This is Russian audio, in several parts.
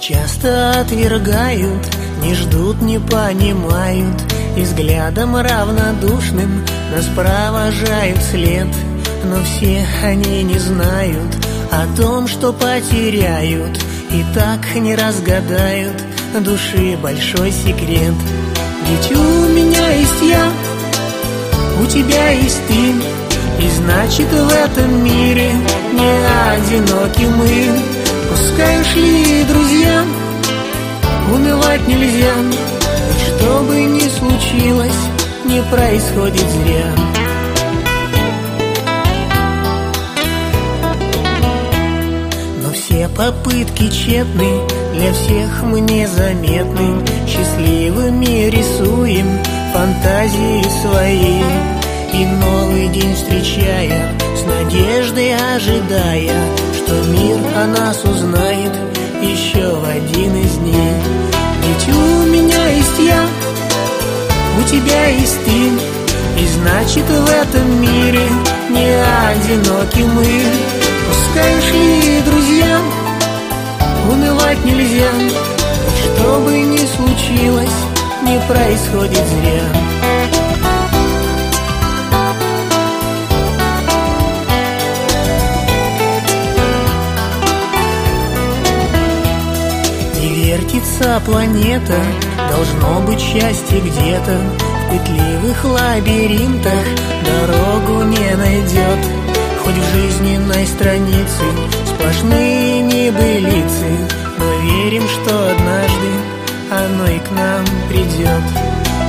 Часто отвергают, не ждут, не понимают. И взглядом равнодушным нас провожают след. Но все они не знают о том, что потеряют. И так не разгадают души большой секрет. Ведь у меня есть я, у тебя есть ты. И значит в этом мире не одиноки мы. Пускай ушли друзья, унывать нельзя. И что бы ни случилось, не происходит зря. Но все попытки тщетны, для всех мы незаметны. Счастливыми рисуем фантазии свои. И новый день встречая, с надеждой ожидая Что мир о нас узнает еще в один из дней Ведь у меня есть я, у тебя есть ты. И значит в этом мире не одиноки мы. Пускай ушли друзья, унывать нельзя. Что бы ни случилось, не происходит зря вертится планета, должно быть счастье где-то В пытливых лабиринтах. Дорогу не найдет Хоть в жизненной странице. Сплошные небылицы. Но верим, что однажды оно и к нам придет.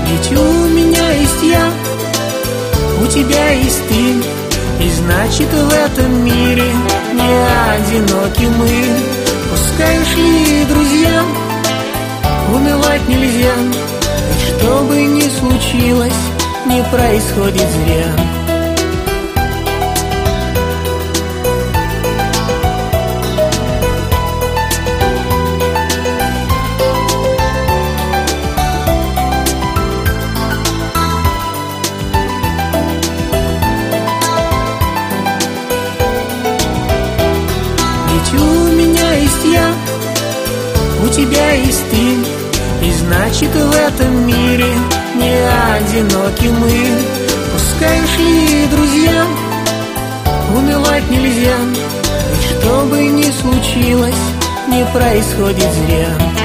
Ведь у меня есть я, у тебя есть ты. И значит в этом мире не одиноки мы. Пускай унывать нельзя. И что бы ни случилось, не происходит зря. Ведь у меня есть я, у тебя есть ты И значит в этом мире не одиноки мы. Пускай ушли друзья, унывать нельзя. И что бы ни случилось, не происходит зря